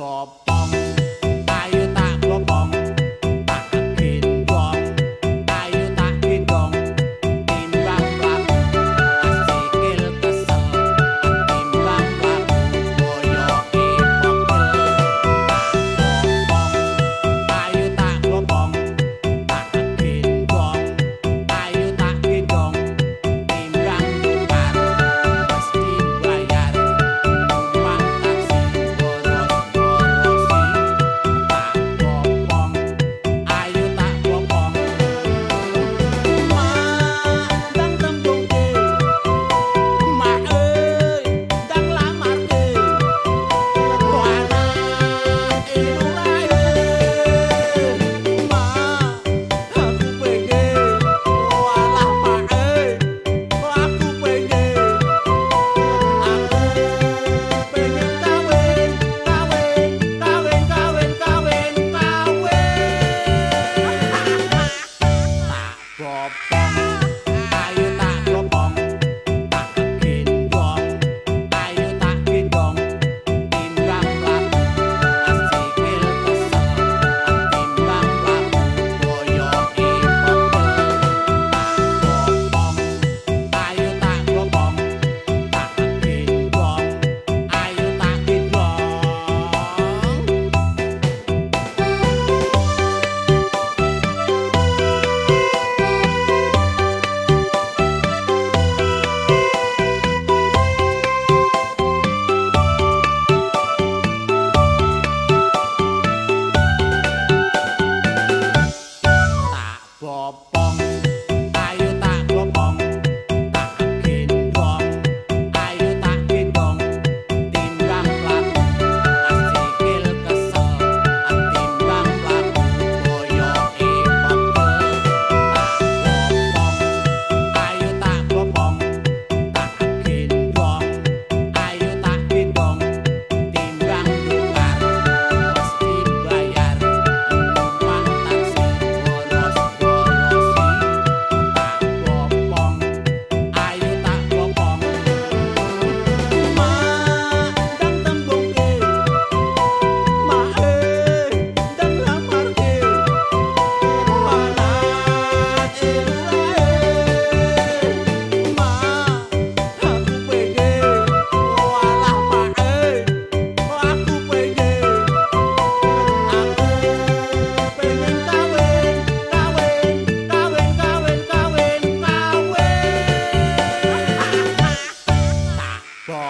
Bob.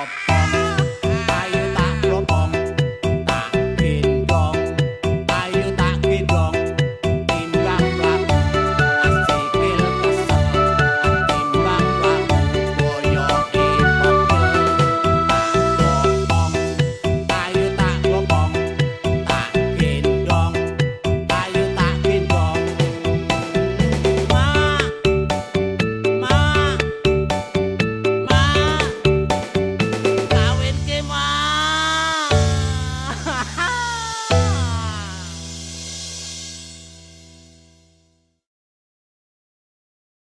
bum.